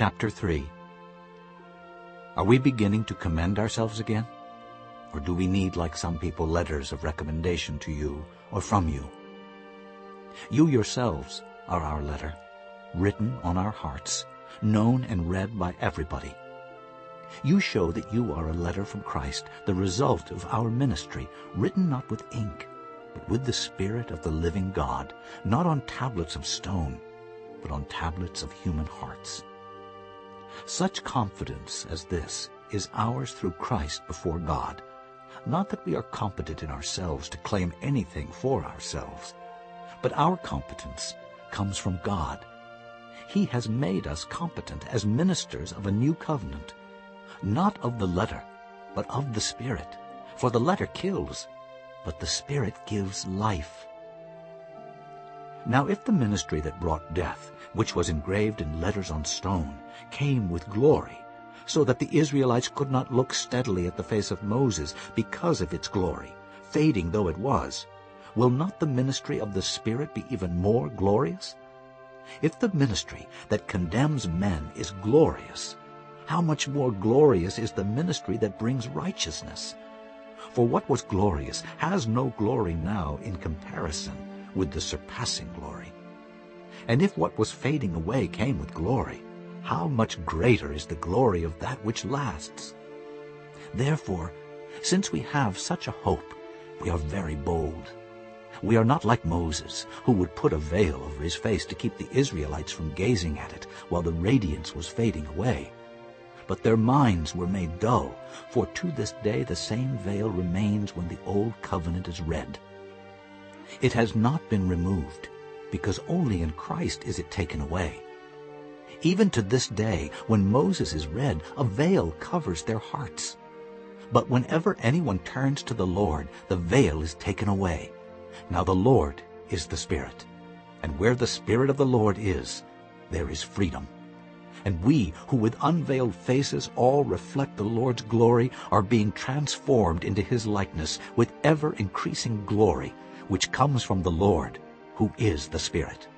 Chapter 3 Are we beginning to commend ourselves again? Or do we need, like some people, letters of recommendation to you or from you? You yourselves are our letter, written on our hearts, known and read by everybody. You show that you are a letter from Christ, the result of our ministry, written not with ink, but with the Spirit of the living God, not on tablets of stone, but on tablets of human hearts. Such confidence as this is ours through Christ before God, not that we are competent in ourselves to claim anything for ourselves, but our competence comes from God. He has made us competent as ministers of a new covenant, not of the letter, but of the Spirit. For the letter kills, but the Spirit gives life. Now if the ministry that brought death, which was engraved in letters on stone, came with glory, so that the Israelites could not look steadily at the face of Moses because of its glory, fading though it was, will not the ministry of the Spirit be even more glorious? If the ministry that condemns men is glorious, how much more glorious is the ministry that brings righteousness? For what was glorious has no glory now in comparison with the surpassing glory. And if what was fading away came with glory, how much greater is the glory of that which lasts? Therefore, since we have such a hope, we are very bold. We are not like Moses, who would put a veil over his face to keep the Israelites from gazing at it while the radiance was fading away. But their minds were made dull, for to this day the same veil remains when the old covenant is read. It has not been removed, because only in Christ is it taken away. Even to this day, when Moses is read, a veil covers their hearts. But whenever anyone turns to the Lord, the veil is taken away. Now the Lord is the Spirit, and where the Spirit of the Lord is, there is freedom. And we, who with unveiled faces all reflect the Lord's glory, are being transformed into his likeness with ever-increasing glory, which comes from the Lord, who is the Spirit.